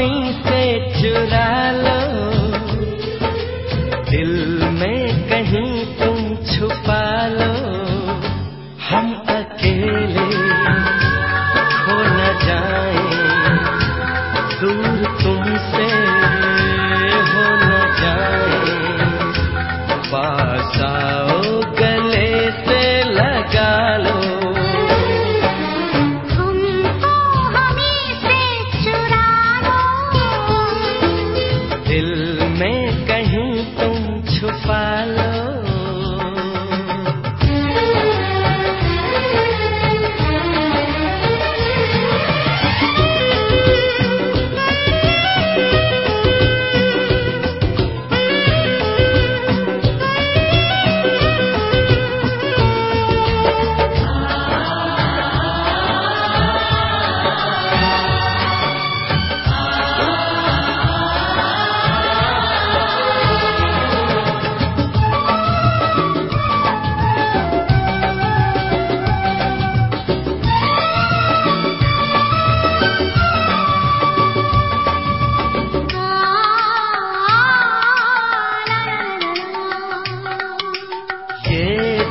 me say to that love.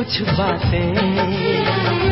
कुछ बातें।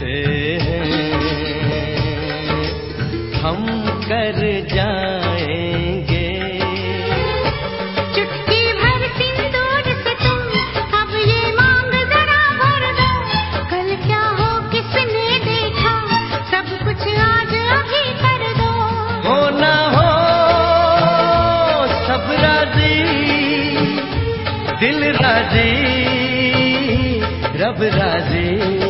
से हम कर जाएँगे। चुटकी भर सिंदूर से तुम अब ये मांग जरा भर दो। कल क्या हो किसने देखा? सब कुछ आज अभी कर दो। हो ना हो सब राज़ी दिल राज़ी रब राज़ी।